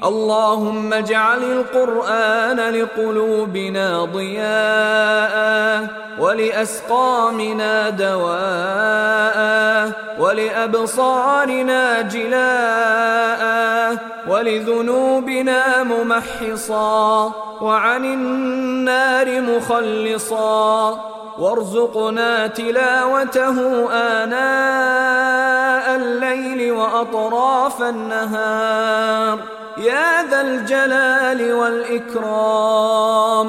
اللهم اجعل القرآن لقلوبنا ضياء ولأسقامنا دواء ولأبصارنا جلاء ولذنوبنا ممحصا وعن النار مخلصا وارزقنا تلاوته آناء الليل وأطراف النهار يا ذا الجلال والإكرام.